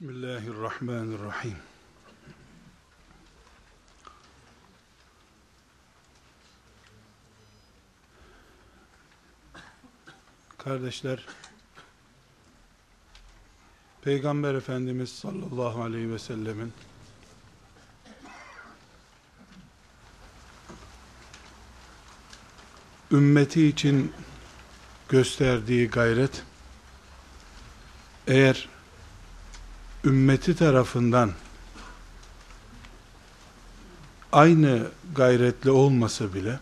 Bismillahirrahmanirrahim. Kardeşler, Peygamber Efendimiz sallallahu aleyhi ve sellemin ümmeti için gösterdiği gayret eğer ümmeti tarafından aynı gayretle olmasa bile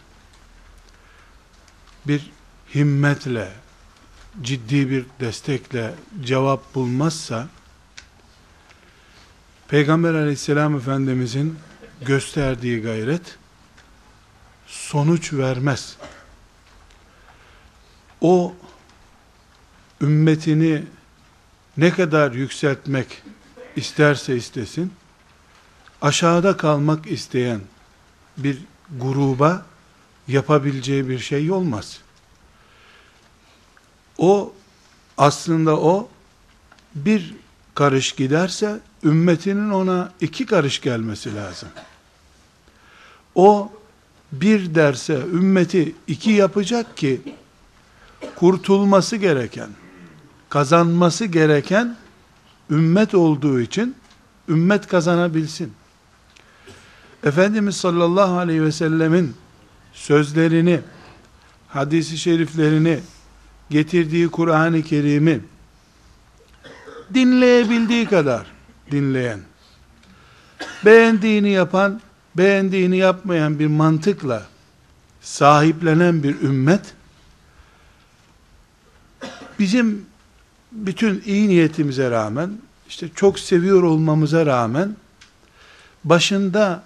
bir himmetle ciddi bir destekle cevap bulmazsa Peygamber aleyhisselam efendimizin gösterdiği gayret sonuç vermez. O ümmetini ne kadar yükseltmek isterse istesin, aşağıda kalmak isteyen bir gruba yapabileceği bir şey olmaz. O aslında o bir karış giderse ümmetinin ona iki karış gelmesi lazım. O bir derse ümmeti iki yapacak ki kurtulması gereken kazanması gereken ümmet olduğu için ümmet kazanabilsin. Efendimiz sallallahu aleyhi ve sellemin sözlerini, hadisi şeriflerini, getirdiği Kur'an-ı Kerim'i dinleyebildiği kadar dinleyen, beğendiğini yapan, beğendiğini yapmayan bir mantıkla sahiplenen bir ümmet, bizim bütün iyi niyetimize rağmen, işte çok seviyor olmamıza rağmen, başında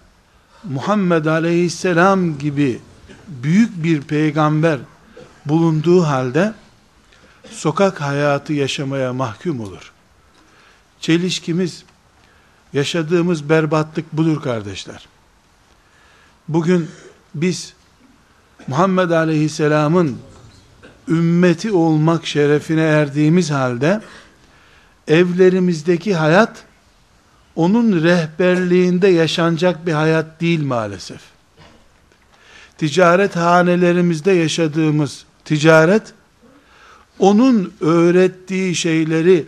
Muhammed Aleyhisselam gibi büyük bir peygamber bulunduğu halde, sokak hayatı yaşamaya mahkum olur. Çelişkimiz, yaşadığımız berbatlık budur kardeşler. Bugün biz Muhammed Aleyhisselam'ın ümmeti olmak şerefine erdiğimiz halde evlerimizdeki hayat onun rehberliğinde yaşanacak bir hayat değil maalesef. Ticaret hanelerimizde yaşadığımız ticaret onun öğrettiği şeyleri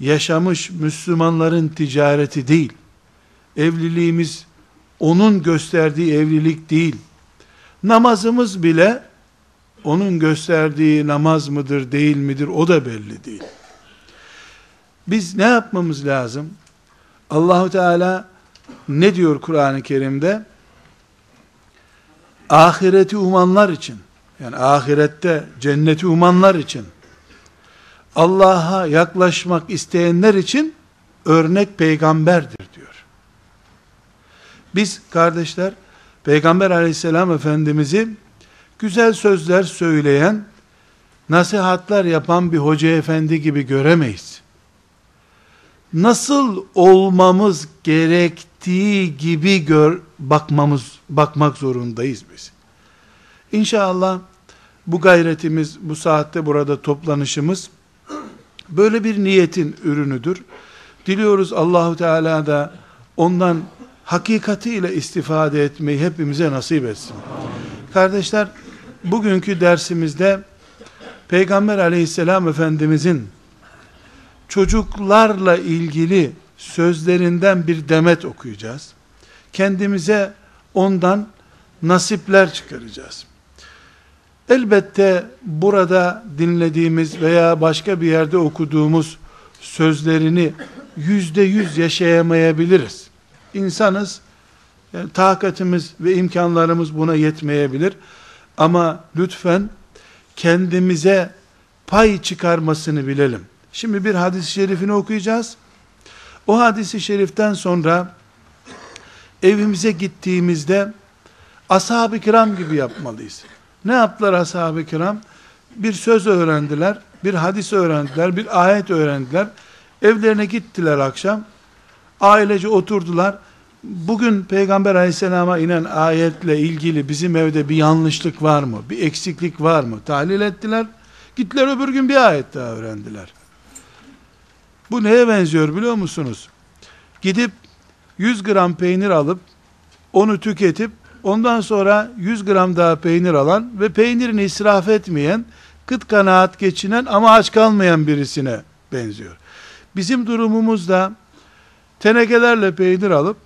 yaşamış Müslümanların ticareti değil. Evliliğimiz onun gösterdiği evlilik değil. Namazımız bile onun gösterdiği namaz mıdır değil midir o da belli değil. Biz ne yapmamız lazım? Allahu Teala ne diyor Kur'an-ı Kerim'de? Ahireti umanlar için, yani ahirette cenneti umanlar için, Allah'a yaklaşmak isteyenler için örnek peygamberdir diyor. Biz kardeşler, Peygamber aleyhisselam efendimizi güzel sözler söyleyen, nasihatler yapan bir hoca efendi gibi göremeyiz. Nasıl olmamız gerektiği gibi gör, bakmamız, bakmak zorundayız biz. İnşallah bu gayretimiz, bu saatte burada toplanışımız, böyle bir niyetin ürünüdür. Diliyoruz Allahu Teala da ondan hakikatiyle istifade etmeyi hepimize nasip etsin. Kardeşler, bugünkü dersimizde Peygamber aleyhisselam efendimizin çocuklarla ilgili sözlerinden bir demet okuyacağız. Kendimize ondan nasipler çıkaracağız. Elbette burada dinlediğimiz veya başka bir yerde okuduğumuz sözlerini yüzde yüz yaşayamayabiliriz. İnsanız, yani takatimiz ve imkanlarımız buna yetmeyebilir. Ama lütfen kendimize pay çıkarmasını bilelim. Şimdi bir hadis-i şerifini okuyacağız. O hadisi şeriften sonra evimize gittiğimizde ashab-ı kiram gibi yapmalıyız. Ne yaptılar ashab-ı kiram? Bir söz öğrendiler, bir hadis öğrendiler, bir ayet öğrendiler. Evlerine gittiler akşam. Ailece oturdular. Bugün Peygamber aleyhisselama inen ayetle ilgili bizim evde bir yanlışlık var mı? Bir eksiklik var mı? Tahlil ettiler. Gittiler öbür gün bir ayet daha öğrendiler. Bu neye benziyor biliyor musunuz? Gidip 100 gram peynir alıp onu tüketip ondan sonra 100 gram daha peynir alan ve peynirini israf etmeyen, kıt kanaat geçinen ama aç kalmayan birisine benziyor. Bizim durumumuzda tenekelerle peynir alıp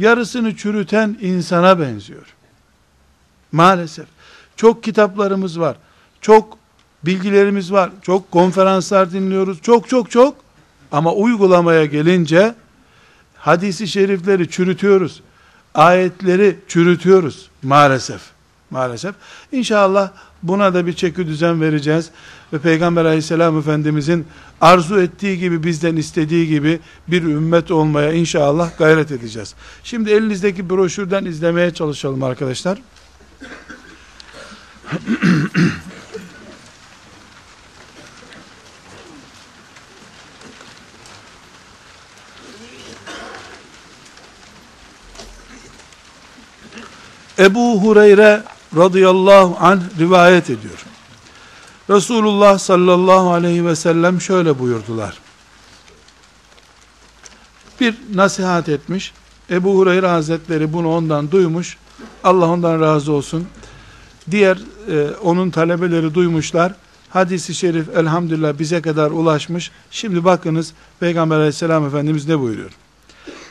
yarısını çürüten insana benziyor. Maalesef. Çok kitaplarımız var. Çok bilgilerimiz var. Çok konferanslar dinliyoruz. Çok çok çok. Ama uygulamaya gelince hadisi şerifleri çürütüyoruz. Ayetleri çürütüyoruz maalesef. Maalesef. İnşallah buna da bir çeki düzen vereceğiz. Ve Peygamber aleyhisselam efendimizin arzu ettiği gibi bizden istediği gibi bir ümmet olmaya inşallah gayret edeceğiz. Şimdi elinizdeki broşürden izlemeye çalışalım arkadaşlar. Ebu Hureyre radıyallahu anh rivayet ediyor. Resulullah sallallahu aleyhi ve sellem şöyle buyurdular. Bir nasihat etmiş. Ebu Hureyre Hazretleri bunu ondan duymuş. Allah ondan razı olsun. Diğer e, onun talebeleri duymuşlar. Hadisi şerif elhamdülillah bize kadar ulaşmış. Şimdi bakınız Peygamber aleyhisselam efendimiz ne buyuruyor?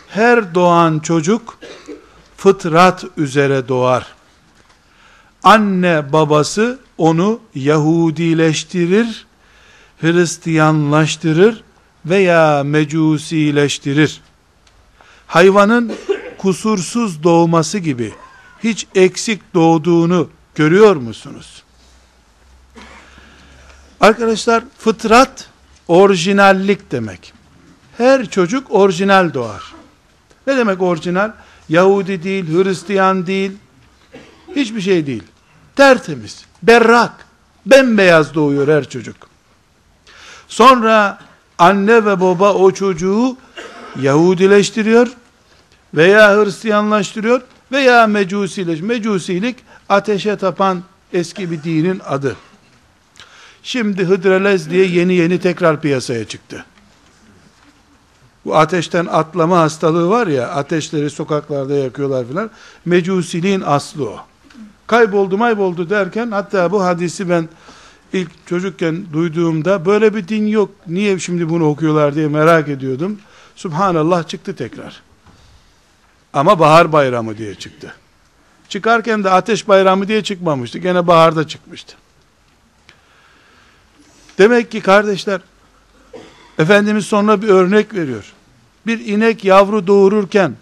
Her doğan çocuk fıtrat üzere doğar. Anne babası onu Yahudileştirir, Hristiyanlaştırır veya mecusileştirir. Hayvanın kusursuz doğması gibi hiç eksik doğduğunu görüyor musunuz? Arkadaşlar fıtrat orijinallik demek. Her çocuk orijinal doğar. Ne demek orijinal? Yahudi değil, Hristiyan değil, hiçbir şey değil. Tertemiz, berrak, bembeyaz doğuyor her çocuk. Sonra anne ve baba o çocuğu Yahudileştiriyor veya Hristiyanlaştırıyor veya mecusileş. Mecusilik ateşe tapan eski bir dinin adı. Şimdi hıdrellez diye yeni yeni tekrar piyasaya çıktı. Bu ateşten atlama hastalığı var ya, ateşleri sokaklarda yakıyorlar filan. Mecusiliğin aslı o. Kayboldu mayboldu derken, hatta bu hadisi ben ilk çocukken duyduğumda, böyle bir din yok, niye şimdi bunu okuyorlar diye merak ediyordum. Subhanallah çıktı tekrar. Ama bahar bayramı diye çıktı. Çıkarken de ateş bayramı diye çıkmamıştı. Gene baharda çıkmıştı. Demek ki kardeşler, Efendimiz sonra bir örnek veriyor. Bir inek yavru doğururken,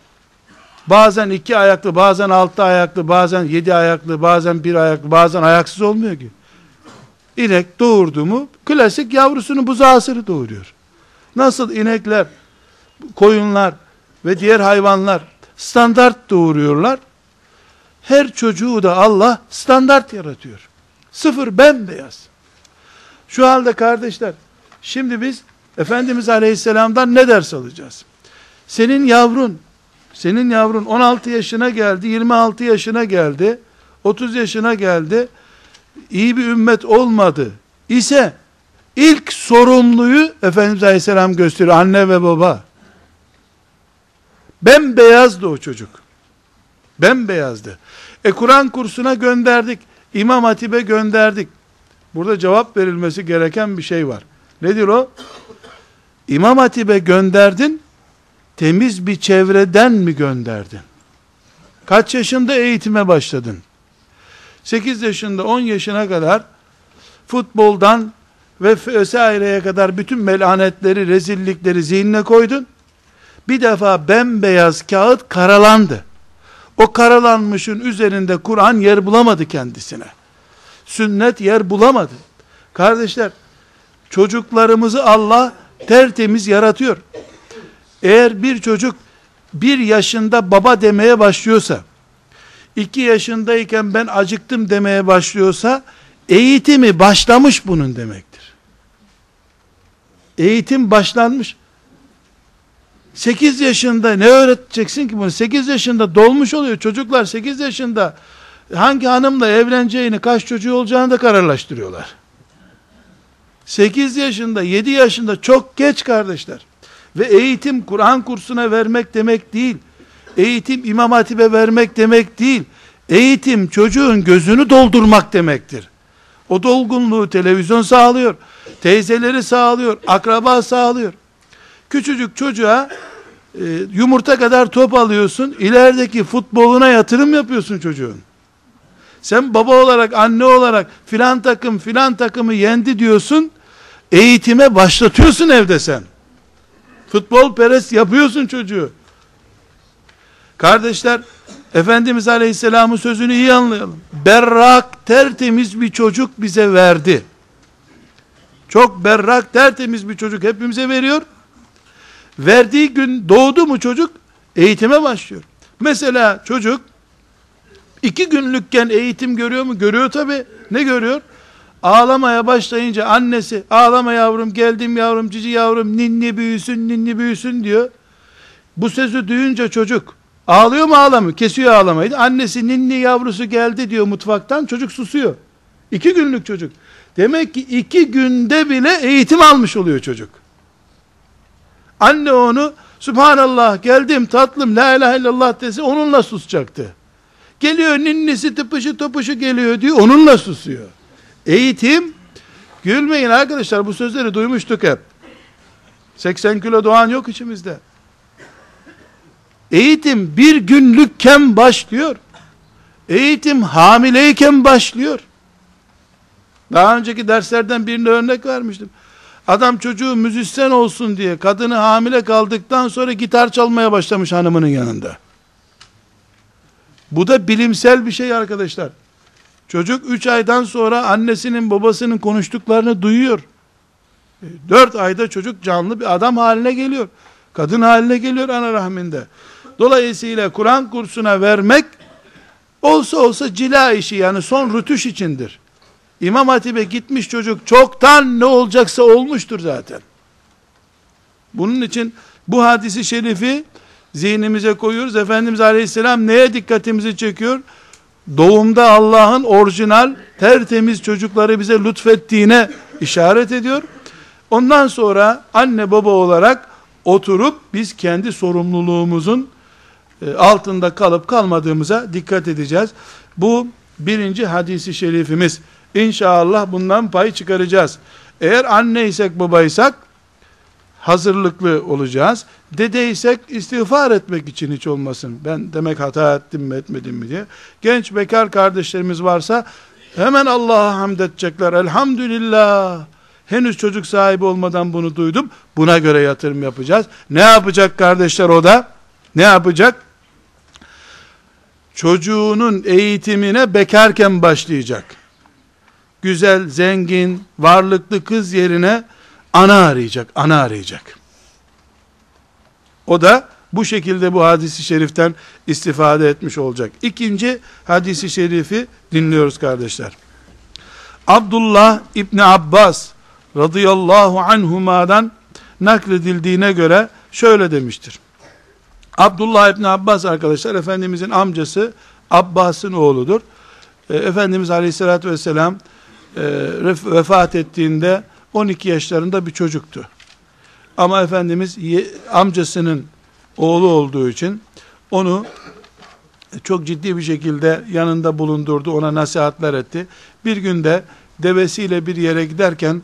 bazen iki ayaklı, bazen altı ayaklı, bazen yedi ayaklı, bazen bir ayaklı, bazen ayaksız olmuyor ki. İnek doğurdu mu, klasik yavrusunu buzağısını doğuruyor. Nasıl inekler, koyunlar ve diğer hayvanlar standart doğuruyorlar, her çocuğu da Allah standart yaratıyor. Sıfır bembeyaz. Şu halde kardeşler, şimdi biz Efendimiz Aleyhisselam'dan ne ders alacağız? Senin yavrun, senin yavrun 16 yaşına geldi, 26 yaşına geldi, 30 yaşına geldi, iyi bir ümmet olmadı ise ilk sorumluyu Efendimiz Aleyhisselam gösteriyor, anne ve baba. Bembeyazdı o çocuk. Bembeyazdı. E Kur'an kursuna gönderdik, İmam Hatip'e gönderdik. Burada cevap verilmesi gereken bir şey var. Nedir o? İmam Hatip'e gönderdin, temiz bir çevreden mi gönderdin? Kaç yaşında eğitime başladın? 8 yaşında 10 yaşına kadar futboldan ve vesaireye kadar bütün melanetleri, rezillikleri zihnine koydun. Bir defa bembeyaz kağıt karalandı. O karalanmışın üzerinde Kur'an yer bulamadı kendisine. Sünnet yer bulamadı. Kardeşler, Çocuklarımızı Allah tertemiz yaratıyor. Eğer bir çocuk bir yaşında baba demeye başlıyorsa, iki yaşındayken ben acıktım demeye başlıyorsa, eğitimi başlamış bunun demektir. Eğitim başlanmış. 8 yaşında ne öğreteceksin ki bunu? 8 yaşında dolmuş oluyor. Çocuklar 8 yaşında hangi hanımla evleneceğini, kaç çocuğu olacağını da kararlaştırıyorlar. 8 yaşında, 7 yaşında çok geç kardeşler. Ve eğitim Kur'an kursuna vermek demek değil. Eğitim İmam Hatip'e vermek demek değil. Eğitim çocuğun gözünü doldurmak demektir. O dolgunluğu televizyon sağlıyor. Teyzeleri sağlıyor. Akraba sağlıyor. Küçücük çocuğa e, yumurta kadar top alıyorsun. İlerideki futboluna yatırım yapıyorsun çocuğun. Sen baba olarak, anne olarak filan takım filan takımı yendi diyorsun. Eğitime başlatıyorsun evde sen. Futbol peres yapıyorsun çocuğu. Kardeşler, Efendimiz Aleyhisselam'ın sözünü iyi anlayalım. Berrak, tertemiz bir çocuk bize verdi. Çok berrak, tertemiz bir çocuk hepimize veriyor. Verdiği gün doğdu mu çocuk, eğitime başlıyor. Mesela çocuk, iki günlükken eğitim görüyor mu? Görüyor tabi. Ne görüyor? Ağlamaya başlayınca annesi, ağlama yavrum, geldim yavrum, cici yavrum, ninni büyüsün, ninni büyüsün diyor. Bu sözü duyunca çocuk, ağlıyor mu ağlamıyor? Kesiyor ağlamayı. Annesi ninni yavrusu geldi diyor mutfaktan, çocuk susuyor. İki günlük çocuk. Demek ki iki günde bile eğitim almış oluyor çocuk. Anne onu Subhanallah geldim tatlım la ilahe illallah dese onunla susacaktı. Geliyor ninnisi tıpışı topuşu geliyor diyor onunla susuyor. Eğitim gülmeyin arkadaşlar bu sözleri duymuştuk hep. 80 kilo doğan yok içimizde. Eğitim bir günlükken başlıyor. Eğitim hamileyken başlıyor. Daha önceki derslerden birine örnek vermiştim. Adam çocuğu müzisyen olsun diye kadını hamile kaldıktan sonra gitar çalmaya başlamış hanımının yanında. Bu da bilimsel bir şey arkadaşlar. Çocuk 3 aydan sonra annesinin babasının konuştuklarını duyuyor. 4 e, ayda çocuk canlı bir adam haline geliyor. Kadın haline geliyor ana rahminde. Dolayısıyla Kur'an kursuna vermek olsa olsa cila işi yani son rütüş içindir. İmam Hatip'e gitmiş çocuk çoktan ne olacaksa olmuştur zaten. Bunun için bu hadisi şerifi zihnimize koyuyoruz. Efendimiz Aleyhisselam neye dikkatimizi çekiyor? Doğumda Allah'ın orijinal tertemiz çocukları bize lütfettiğine işaret ediyor. Ondan sonra anne baba olarak oturup biz kendi sorumluluğumuzun e, altında kalıp kalmadığımıza dikkat edeceğiz. Bu birinci hadisi şerifimiz. İnşallah bundan pay çıkaracağız. Eğer anneysek babaysak hazırlıklı olacağız. Dedeysek istiğfar etmek için hiç olmasın. Ben demek hata ettim mi etmedim mi diye. Genç bekar kardeşlerimiz varsa hemen Allah'a hamd edecekler. Elhamdülillah. Henüz çocuk sahibi olmadan bunu duydum. Buna göre yatırım yapacağız. Ne yapacak kardeşler o da? Ne yapacak? Çocuğunun eğitimine bekarken başlayacak güzel, zengin, varlıklı kız yerine ana arayacak, ana arayacak. O da bu şekilde bu hadisi şeriften istifade etmiş olacak. İkinci hadisi şerifi dinliyoruz kardeşler. Abdullah İbni Abbas radıyallahu anhuma'dan nakledildiğine göre şöyle demiştir. Abdullah İbni Abbas arkadaşlar Efendimizin amcası Abbas'ın oğludur. E, Efendimiz aleyhissalatü vesselam e, vefat ettiğinde 12 yaşlarında bir çocuktu. Ama Efendimiz amcasının oğlu olduğu için onu çok ciddi bir şekilde yanında bulundurdu, ona nasihatler etti. Bir günde devesiyle bir yere giderken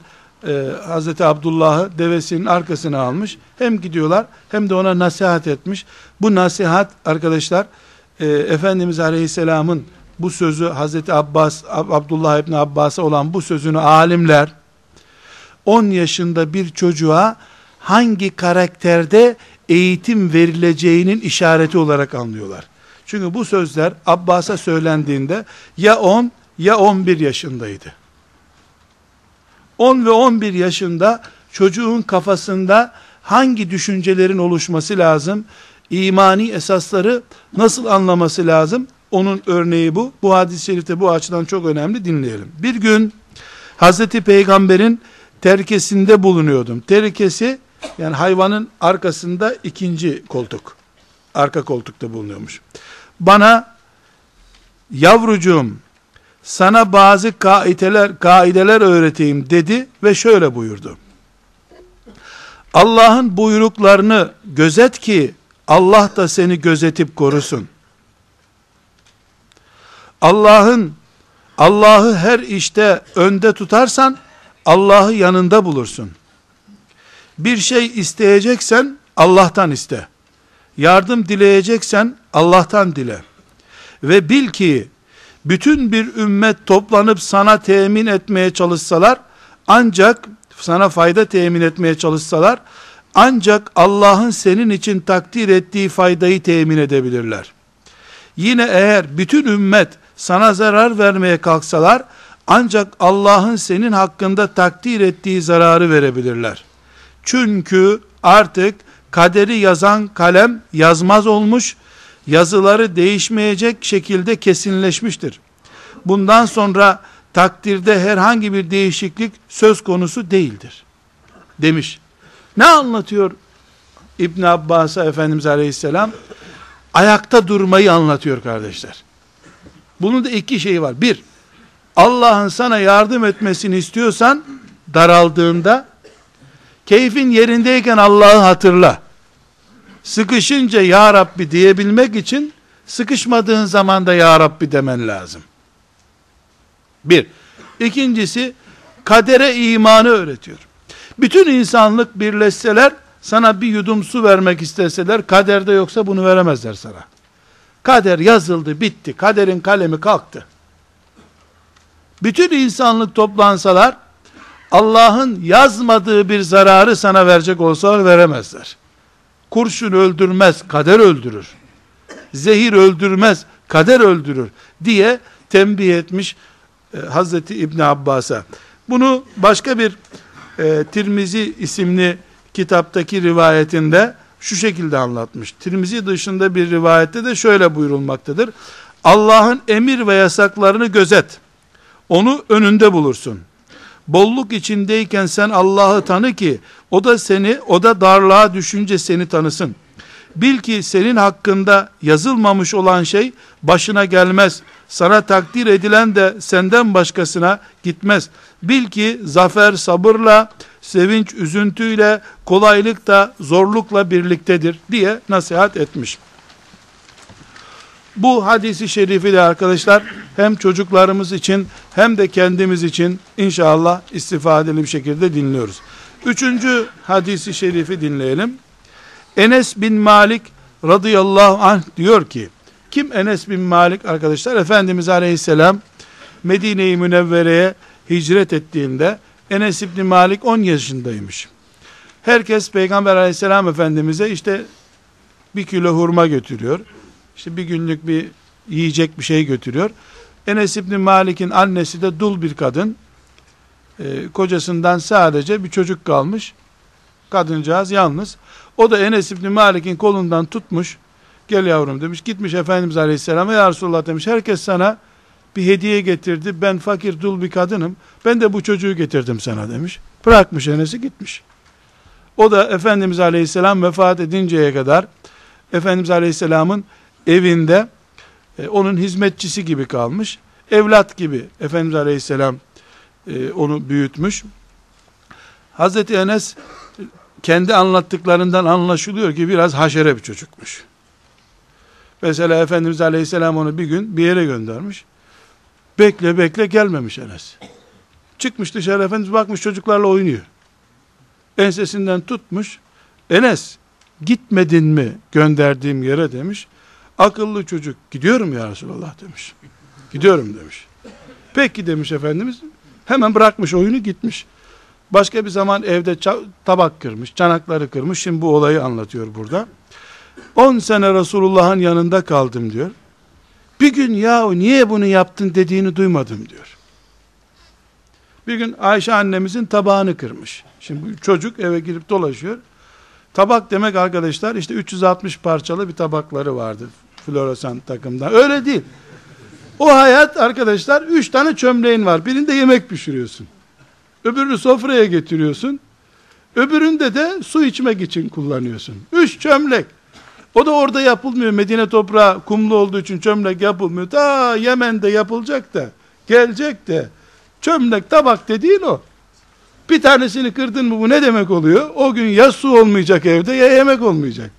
e, Hazreti Abdullah'ı devesinin arkasına almış. Hem gidiyorlar hem de ona nasihat etmiş. Bu nasihat arkadaşlar e, Efendimiz Aleyhisselam'ın bu sözü Hazreti Abbas, Abdullah İbni Abbas'a olan bu sözünü alimler 10 yaşında bir çocuğa hangi karakterde eğitim verileceğinin işareti olarak anlıyorlar. Çünkü bu sözler Abbas'a söylendiğinde ya 10 ya 11 yaşındaydı. 10 ve 11 yaşında çocuğun kafasında hangi düşüncelerin oluşması lazım? İmani esasları nasıl anlaması lazım? Onun örneği bu. Bu hadis-i şerifte bu açıdan çok önemli dinleyelim. Bir gün Hazreti Peygamber'in terkesinde bulunuyordum. Terkesi yani hayvanın arkasında ikinci koltuk. Arka koltukta bulunuyormuş. Bana yavrucuğum sana bazı kaideler, kaideler öğreteyim dedi ve şöyle buyurdu. Allah'ın buyruklarını gözet ki Allah da seni gözetip korusun. Allah'ın Allah'ı her işte önde tutarsan Allah'ı yanında bulursun. Bir şey isteyeceksen Allah'tan iste. Yardım dileyeceksen Allah'tan dile. Ve bil ki bütün bir ümmet toplanıp sana temin etmeye çalışsalar ancak sana fayda temin etmeye çalışsalar ancak Allah'ın senin için takdir ettiği faydayı temin edebilirler. Yine eğer bütün ümmet sana zarar vermeye kalksalar ancak Allah'ın senin hakkında takdir ettiği zararı verebilirler. Çünkü artık kaderi yazan kalem yazmaz olmuş, yazıları değişmeyecek şekilde kesinleşmiştir. Bundan sonra takdirde herhangi bir değişiklik söz konusu değildir. Demiş. Ne anlatıyor İbn Abbas'a Efendimiz Aleyhisselam? Ayakta durmayı anlatıyor kardeşler. Bunun da iki şeyi var. Bir, Allah'ın sana yardım etmesini istiyorsan, daraldığında, keyfin yerindeyken Allah'ı hatırla. Sıkışınca Ya Rabbi diyebilmek için, sıkışmadığın zaman da Ya Rabbi demen lazım. Bir. İkincisi, kadere imanı öğretiyor. Bütün insanlık birleşseler, sana bir yudum su vermek isteseler, kaderde yoksa bunu veremezler sana. Kader yazıldı, bitti. Kaderin kalemi kalktı. Bütün insanlık toplansalar, Allah'ın yazmadığı bir zararı sana verecek olsalar veremezler. Kurşun öldürmez, kader öldürür. Zehir öldürmez, kader öldürür diye tembih etmiş e, Hazreti İbn Abbas'a. Bunu başka bir e, Tirmizi isimli kitaptaki rivayetinde şu şekilde anlatmış. Tirmizi dışında bir rivayette de şöyle buyurulmaktadır. Allah'ın emir ve yasaklarını gözet. Onu önünde bulursun. Bolluk içindeyken sen Allah'ı tanı ki o da seni, o da darlığa düşünce seni tanısın. Bil ki senin hakkında yazılmamış olan şey başına gelmez. Sana takdir edilen de senden başkasına gitmez. Bil ki zafer sabırla, sevinç üzüntüyle, kolaylık da zorlukla birliktedir diye nasihat etmiş. Bu hadisi şerifi de arkadaşlar hem çocuklarımız için hem de kendimiz için inşallah istifadeli bir şekilde dinliyoruz. Üçüncü hadisi şerifi dinleyelim. Enes bin Malik radıyallahu anh diyor ki, kim Enes bin Malik arkadaşlar? Efendimiz aleyhisselam Medine-i Münevvere'ye hicret ettiğinde Enes bin Malik 10 yaşındaymış. Herkes Peygamber aleyhisselam efendimize işte bir kilo hurma götürüyor. İşte bir günlük bir yiyecek bir şey götürüyor. Enes İbni Malik'in annesi de dul bir kadın. E, kocasından sadece bir çocuk kalmış. Kadıncağız yalnız. O da Enes İbni Malik'in kolundan tutmuş. Gel yavrum demiş. Gitmiş Efendimiz Aleyhisselam'a ya Resulullah demiş. Herkes sana bir hediye getirdi. Ben fakir dul bir kadınım. Ben de bu çocuğu getirdim sana demiş. Bırakmış Enes'i gitmiş. O da Efendimiz Aleyhisselam vefat edinceye kadar Efendimiz Aleyhisselam'ın evinde e, onun hizmetçisi gibi kalmış. Evlat gibi Efendimiz Aleyhisselam e, onu büyütmüş. Hazreti Enes kendi anlattıklarından anlaşılıyor ki biraz haşere bir çocukmuş. Mesela Efendimiz Aleyhisselam onu bir gün bir yere göndermiş. Bekle bekle gelmemiş Enes. Çıkmış dışarı Efendimiz bakmış çocuklarla oynuyor. Ensesinden tutmuş. Enes gitmedin mi gönderdiğim yere demiş. Akıllı çocuk gidiyorum ya Resulallah demiş. Gidiyorum demiş. Peki demiş Efendimiz. Hemen bırakmış oyunu gitmiş. Başka bir zaman evde tabak kırmış, çanakları kırmış. Şimdi bu olayı anlatıyor burada. 10 sene Resulullah'ın yanında kaldım diyor. Bir gün ya niye bunu yaptın dediğini duymadım diyor. Bir gün Ayşe annemizin tabağını kırmış. Şimdi çocuk eve girip dolaşıyor. Tabak demek arkadaşlar işte 360 parçalı bir tabakları vardı. Floresan takımdan. Öyle değil. O hayat arkadaşlar 3 tane çömleğin var. Birinde yemek pişiriyorsun. Öbürünü sofraya getiriyorsun. Öbüründe de su içmek için kullanıyorsun. Üç çömlek. O da orada yapılmıyor. Medine toprağı kumlu olduğu için çömlek yapılmıyor. Ta Yemen'de yapılacak da gelecek de çömlek tabak dediğin o. Bir tanesini kırdın mı bu ne demek oluyor? O gün ya su olmayacak evde ya yemek olmayacak.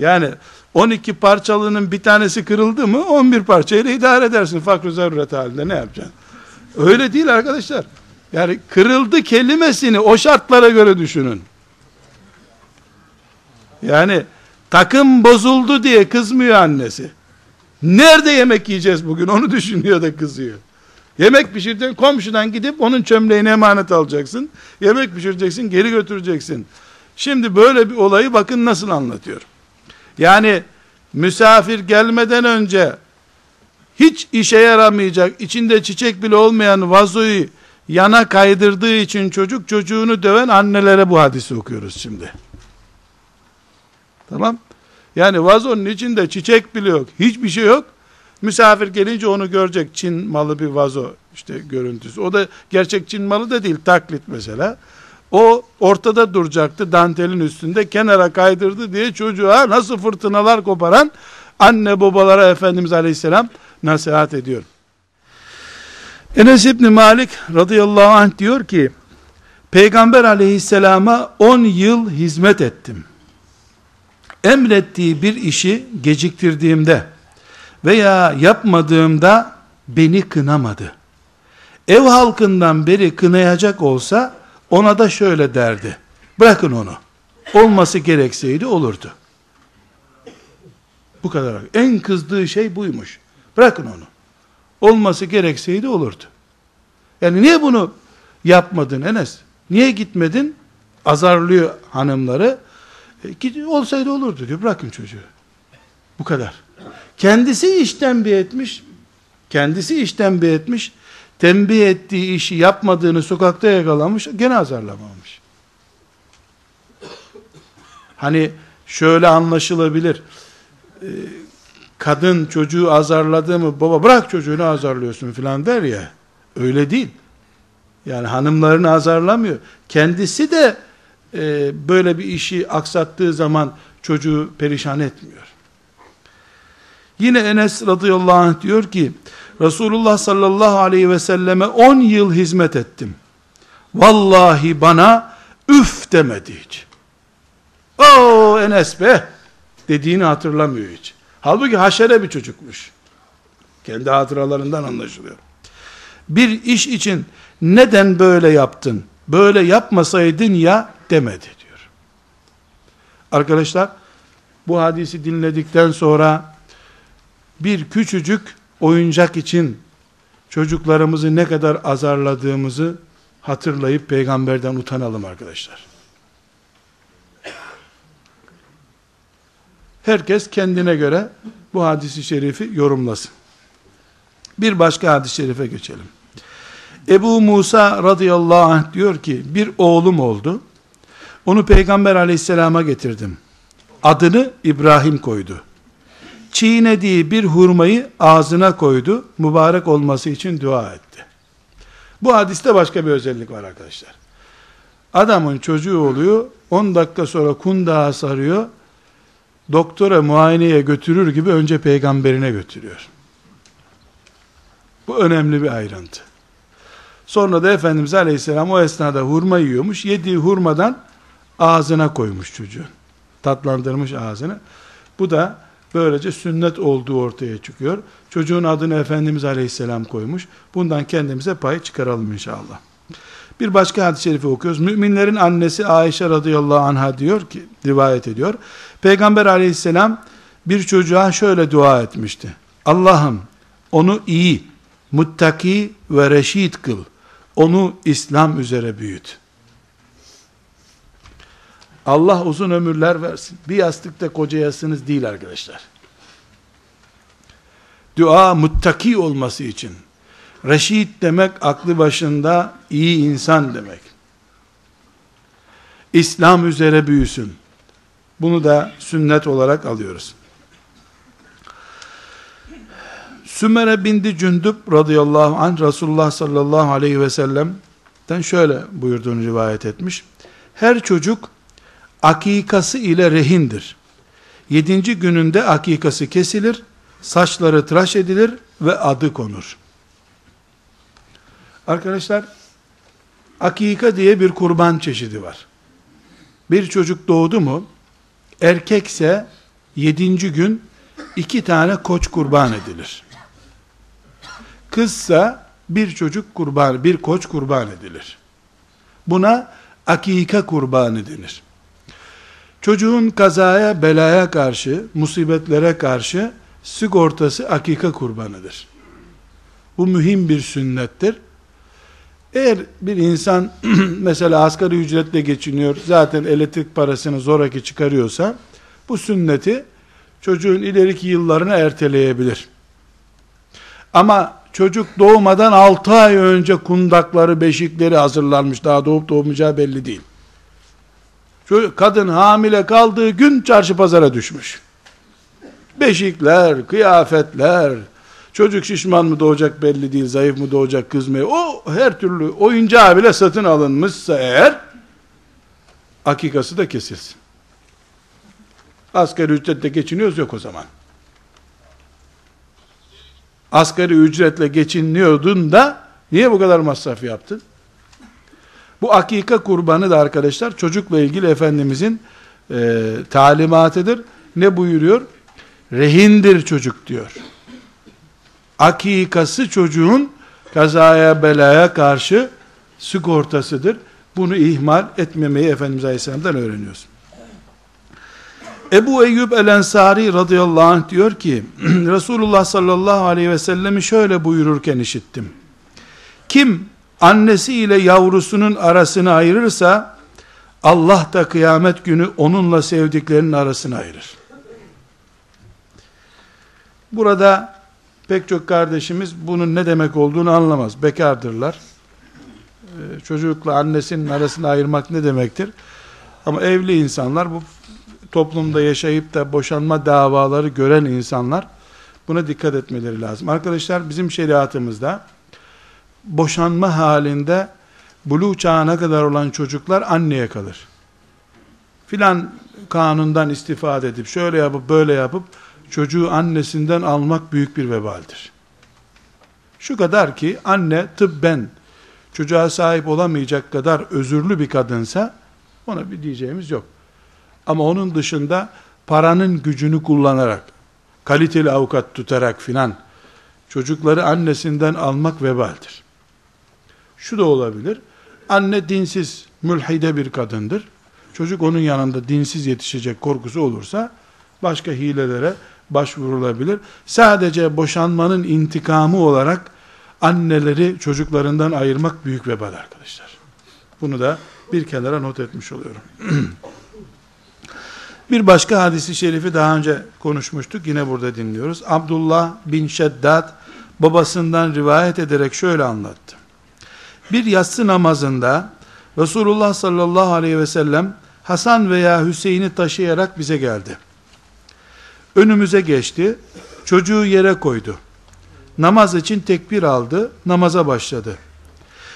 Yani 12 parçalının bir tanesi kırıldı mı 11 parçayla idare edersin fakr zaruret halinde ne yapacaksın? Öyle değil arkadaşlar. Yani kırıldı kelimesini o şartlara göre düşünün. Yani takım bozuldu diye kızmıyor annesi. Nerede yemek yiyeceğiz bugün onu düşünüyor da kızıyor. Yemek pişirdin komşudan gidip onun çömleğini emanet alacaksın. Yemek pişireceksin geri götüreceksin. Şimdi böyle bir olayı bakın nasıl anlatıyor. Yani misafir gelmeden önce hiç işe yaramayacak, içinde çiçek bile olmayan vazoyu yana kaydırdığı için çocuk çocuğunu döven annelere bu hadisi okuyoruz şimdi. Tamam? Yani vazonun içinde çiçek bile yok. Hiçbir şey yok. Misafir gelince onu görecek. Çin malı bir vazo işte görüntüsü. O da gerçek Çin malı da değil. Taklit mesela. O ortada duracaktı dantelin üstünde kenara kaydırdı diye çocuğa nasıl fırtınalar koparan anne babalara Efendimiz Aleyhisselam nasihat ediyor. Enes İbni Malik radıyallahu anh diyor ki Peygamber aleyhisselama 10 yıl hizmet ettim. Emrettiği bir işi geciktirdiğimde veya yapmadığımda beni kınamadı. Ev halkından beri kınayacak olsa ona da şöyle derdi. Bırakın onu. Olması gerekseydi olurdu. Bu kadar. En kızdığı şey buymuş. Bırakın onu. Olması gerekseydi olurdu. Yani niye bunu yapmadın Enes? Niye gitmedin? Azarlıyor hanımları. E, olsaydı olurdu diyor. Bırakın çocuğu. Bu kadar. Kendisi iş tembih etmiş. Kendisi iş tembih etmiş. Tembih ettiği işi yapmadığını sokakta yakalamış. Gene azarlamamış. Hani şöyle anlaşılabilir. Ee, kadın çocuğu azarladı mı baba bırak çocuğunu azarlıyorsun filan der ya. Öyle değil. Yani hanımlarını azarlamıyor. Kendisi de e, böyle bir işi aksattığı zaman çocuğu perişan etmiyor. Yine Enes radıyallahu anh diyor ki Resulullah sallallahu aleyhi ve selleme 10 yıl hizmet ettim. Vallahi bana üf demedi hiç. O Enes be dediğini hatırlamıyor hiç. Halbuki haşere bir çocukmuş. Kendi hatıralarından anlaşılıyor. Bir iş için neden böyle yaptın? Böyle yapmasaydın ya demedi diyor. Arkadaşlar bu hadisi dinledikten sonra bir küçücük oyuncak için çocuklarımızı ne kadar azarladığımızı hatırlayıp peygamberden utanalım arkadaşlar. Herkes kendine göre bu hadisi şerifi yorumlasın. Bir başka hadis-i şerife geçelim. Ebu Musa radıyallahu anh diyor ki bir oğlum oldu. Onu peygamber aleyhisselama getirdim. Adını İbrahim koydu. Çiğnediği bir hurmayı ağzına koydu. Mübarek olması için dua etti. Bu hadiste başka bir özellik var arkadaşlar. Adamın çocuğu oluyor. 10 dakika sonra kundağa sarıyor doktora muayeneye götürür gibi önce peygamberine götürüyor. Bu önemli bir ayrıntı. Sonra da Efendimiz Aleyhisselam o esnada hurma yiyormuş. Yediği hurmadan ağzına koymuş çocuğun. Tatlandırmış ağzını. Bu da böylece sünnet olduğu ortaya çıkıyor. Çocuğun adını Efendimiz Aleyhisselam koymuş. Bundan kendimize pay çıkaralım inşallah. Bir başka hadis-i şerifi okuyoruz. Müminlerin annesi Ayşe radıyallahu anha diyor ki, rivayet ediyor. Peygamber aleyhisselam bir çocuğa şöyle dua etmişti. Allah'ım onu iyi, muttaki ve reşit kıl. Onu İslam üzere büyüt. Allah uzun ömürler versin. Bir yastıkta kocayasınız değil arkadaşlar. Dua muttaki olması için, Reşit demek aklı başında iyi insan demek. İslam üzere büyüsün. Bunu da sünnet olarak alıyoruz. Sümere bindi Cündüb radıyallahu anh Resulullah sallallahu aleyhi ve sellem'den şöyle buyurduğunu rivayet etmiş. Her çocuk akikası ile rehindir. Yedinci gününde akikası kesilir, saçları tıraş edilir ve adı konur. Arkadaşlar, akika diye bir kurban çeşidi var. Bir çocuk doğdu mu, erkekse yedinci gün iki tane koç kurban edilir. Kızsa bir çocuk kurban, bir koç kurban edilir. Buna akika kurbanı denir. Çocuğun kazaya, belaya karşı, musibetlere karşı sigortası akika kurbanıdır. Bu mühim bir sünnettir. Eğer bir insan mesela asgari ücretle geçiniyor, zaten elektrik parasını zoraki çıkarıyorsa, bu sünneti çocuğun ileriki yıllarına erteleyebilir. Ama çocuk doğmadan 6 ay önce kundakları, beşikleri hazırlanmış, daha doğup doğmayacağı belli değil. Kadın hamile kaldığı gün çarşı pazara düşmüş. Beşikler, kıyafetler, çocuk şişman mı doğacak belli değil, zayıf mı doğacak, kız mı? O her türlü oyuncağı bile satın alınmışsa eğer, akikası da kesilsin. Asgari ücretle geçiniyoruz yok o zaman. Asgari ücretle geçiniyordun da, niye bu kadar masraf yaptın? Bu akika kurbanı da arkadaşlar çocukla ilgili Efendimizin e, talimatıdır. Ne buyuruyor? Rehindir çocuk diyor. Akikası çocuğun kazaya belaya karşı sigortasıdır. Bunu ihmal etmemeyi Efendimiz Aleyhisselam'dan öğreniyoruz. Ebu Eyyub el-Ensari radıyallahu anh diyor ki, Resulullah sallallahu aleyhi ve sellemi şöyle buyururken işittim. Kim annesi ile yavrusunun arasını ayırırsa, Allah da kıyamet günü onunla sevdiklerinin arasını ayırır. Burada pek çok kardeşimiz bunun ne demek olduğunu anlamaz. Bekardırlar. Ee, çocukla annesinin arasını ayırmak ne demektir? Ama evli insanlar bu toplumda yaşayıp da boşanma davaları gören insanlar buna dikkat etmeleri lazım. Arkadaşlar bizim şeriatımızda boşanma halinde buluğ çağına kadar olan çocuklar anneye kalır. Filan kanundan istifade edip şöyle yapıp böyle yapıp çocuğu annesinden almak büyük bir vebaldir. Şu kadar ki anne tıbben çocuğa sahip olamayacak kadar özürlü bir kadınsa ona bir diyeceğimiz yok. Ama onun dışında paranın gücünü kullanarak, kaliteli avukat tutarak filan çocukları annesinden almak vebaldir. Şu da olabilir. Anne dinsiz, mülhide bir kadındır. Çocuk onun yanında dinsiz yetişecek korkusu olursa başka hilelere başvurulabilir. Sadece boşanmanın intikamı olarak anneleri çocuklarından ayırmak büyük vebal arkadaşlar. Bunu da bir kenara not etmiş oluyorum. bir başka hadisi şerifi daha önce konuşmuştuk. Yine burada dinliyoruz. Abdullah bin Şeddat babasından rivayet ederek şöyle anlattı. Bir yatsı namazında Resulullah sallallahu aleyhi ve sellem Hasan veya Hüseyin'i taşıyarak bize geldi. Önümüze geçti, çocuğu yere koydu. Namaz için tekbir aldı, namaza başladı.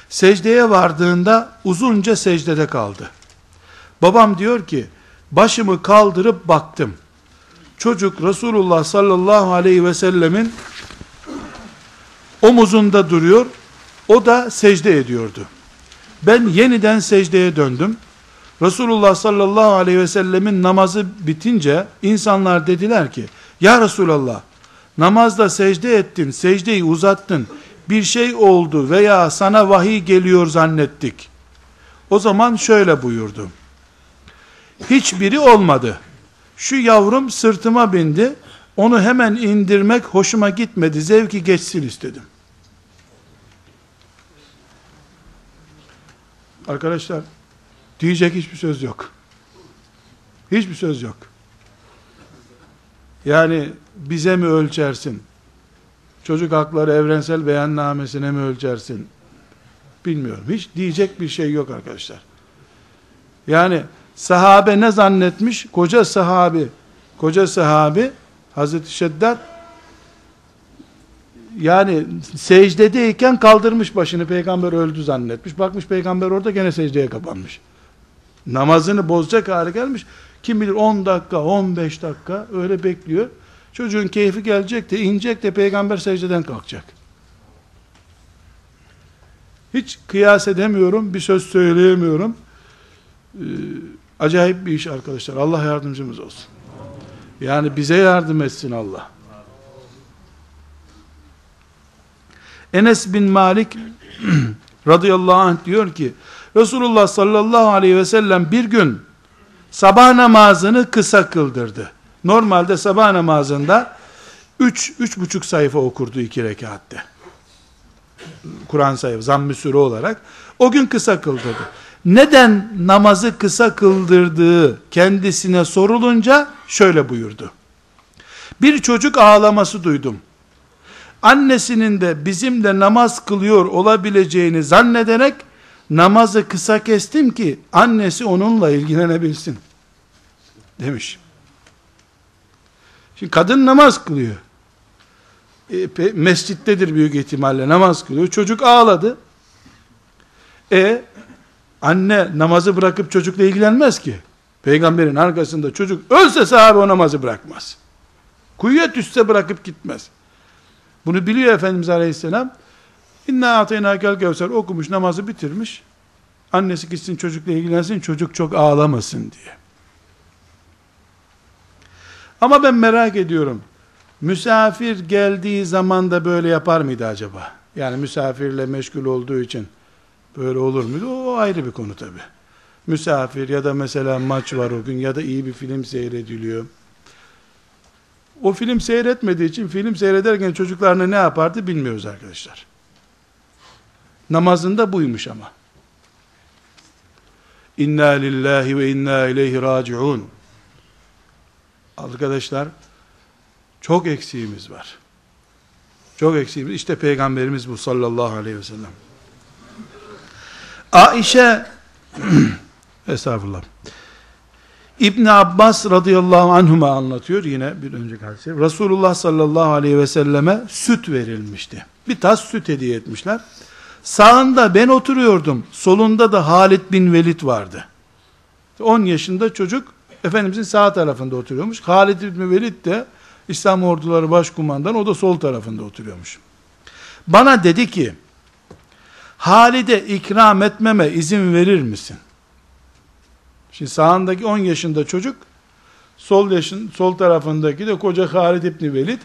Secdeye vardığında uzunca secdede kaldı. Babam diyor ki, başımı kaldırıp baktım. Çocuk Resulullah sallallahu aleyhi ve sellemin omuzunda duruyor, o da secde ediyordu. Ben yeniden secdeye döndüm. Resulullah sallallahu aleyhi ve sellemin namazı bitince insanlar dediler ki, Ya Resulallah, namazda secde ettin, secdeyi uzattın, bir şey oldu veya sana vahiy geliyor zannettik. O zaman şöyle buyurdu. Hiçbiri olmadı. Şu yavrum sırtıma bindi, onu hemen indirmek hoşuma gitmedi, zevki geçsin istedim. Arkadaşlar, diyecek hiçbir söz yok. Hiçbir söz yok. Yani bize mi ölçersin? çocuk hakları evrensel beyannamesine mi ölçersin? Bilmiyorum. Hiç diyecek bir şey yok arkadaşlar. Yani sahabe ne zannetmiş? Koca sahabi, koca sahabi Hazreti Şeddat yani secdedeyken kaldırmış başını peygamber öldü zannetmiş. Bakmış peygamber orada gene secdeye kapanmış. Namazını bozacak hale gelmiş. Kim bilir 10 dakika, 15 dakika öyle bekliyor. Çocuğun keyfi gelecek de inecek de peygamber secdeden kalkacak. Hiç kıyas edemiyorum, bir söz söyleyemiyorum. Ee, acayip bir iş arkadaşlar. Allah yardımcımız olsun. Yani bize yardım etsin Allah. Enes bin Malik radıyallahu anh diyor ki Resulullah sallallahu aleyhi ve sellem bir gün sabah namazını kısa kıldırdı. Normalde sabah namazında 3 üç, buçuk sayfa okurdu iki rekatte. Kur'an sayfa, zamm-ı sure olarak. O gün kısa kıldırdı. Neden namazı kısa kıldırdığı kendisine sorulunca şöyle buyurdu. Bir çocuk ağlaması duydum. Annesinin de bizimle namaz kılıyor olabileceğini zannederek namazı kısa kestim ki annesi onunla ilgilenebilsin. Demiş. Şimdi kadın namaz kılıyor. E, mescittedir büyük ihtimalle namaz kılıyor. Çocuk ağladı. E anne namazı bırakıp çocukla ilgilenmez ki. Peygamberin arkasında çocuk ölse sahabe o namazı bırakmaz. Kuyuya düşse bırakıp gitmez. Bunu biliyor Efendimiz Aleyhisselam. İnna ateyna gel kevser okumuş namazı bitirmiş. Annesi gitsin çocukla ilgilensin çocuk çok ağlamasın diye. Ama ben merak ediyorum. Misafir geldiği zaman da böyle yapar mıydı acaba? Yani misafirle meşgul olduğu için böyle olur muydu? O ayrı bir konu tabi. Misafir ya da mesela maç var o gün ya da iyi bir film seyrediliyor. O film seyretmediği için film seyrederken çocuklarına ne yapardı bilmiyoruz arkadaşlar. Namazında buymuş ama. İnna lillahi ve inna ileyhi raciun. Arkadaşlar çok eksiğimiz var. Çok eksiğimiz. İşte peygamberimiz bu sallallahu aleyhi ve sellem. Aişe estağfurullah. İbn Abbas radıyallahu anhuma anlatıyor yine bir önceki hadise. Resulullah sallallahu aleyhi ve selleme süt verilmişti. Bir tas süt hediye etmişler. Sağında ben oturuyordum. Solunda da Halid bin Velid vardı. 10 yaşında çocuk Efendimizin sağ tarafında oturuyormuş. Halid bin Velid de İslam orduları başkumandan o da sol tarafında oturuyormuş. Bana dedi ki Halid'e ikram etmeme izin verir misin? Şimdi sağındaki 10 yaşında çocuk sol yaşın sol tarafındaki de koca Halid İbni Velid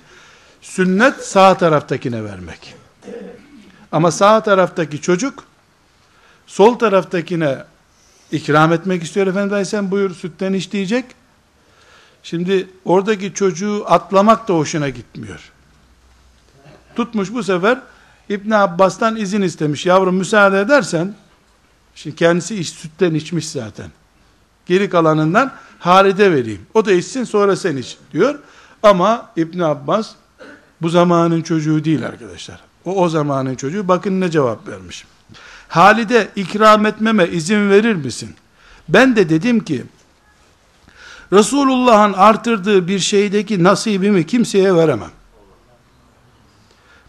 sünnet sağ taraftakine vermek. Ama sağ taraftaki çocuk sol taraftakine ikram etmek istiyor Efendimiz Aleyhisselam buyur sütten iç diyecek. Şimdi oradaki çocuğu atlamak da hoşuna gitmiyor. Tutmuş bu sefer İbn Abbas'tan izin istemiş. Yavrum müsaade edersen şimdi kendisi iç, sütten içmiş zaten. Geri kalanından Halide vereyim. O da içsin sonra sen iç diyor. Ama İbn Abbas bu zamanın çocuğu değil arkadaşlar. O o zamanın çocuğu. Bakın ne cevap vermiş. Halide ikram etmeme izin verir misin? Ben de dedim ki Resulullah'ın artırdığı bir şeydeki nasibimi kimseye veremem.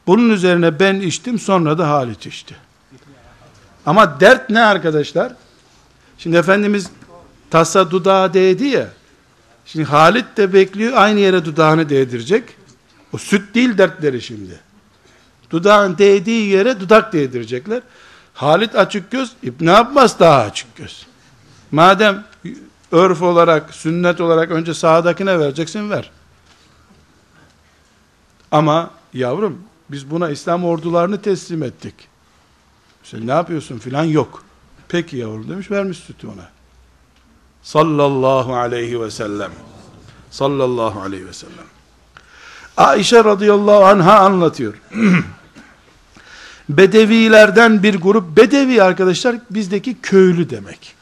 Bunun üzerine ben içtim sonra da Halit içti. Ama dert ne arkadaşlar? Şimdi Efendimiz tasa dudağı değdi ya. Şimdi Halit de bekliyor aynı yere dudağını değdirecek. O süt değil dertleri şimdi. Dudağın değdiği yere dudak değdirecekler. Halit açık göz, İbn Abbas daha açık göz. Madem örf olarak, sünnet olarak önce sağdakine vereceksin ver. Ama yavrum biz buna İslam ordularını teslim ettik. Sen ne yapıyorsun filan yok. Peki yavrum demiş vermiş sütü ona. Sallallahu aleyhi ve sellem. Sallallahu aleyhi ve sellem. Aişe radıyallahu anha anlatıyor. Bedevilerden bir grup, Bedevi arkadaşlar bizdeki köylü demek.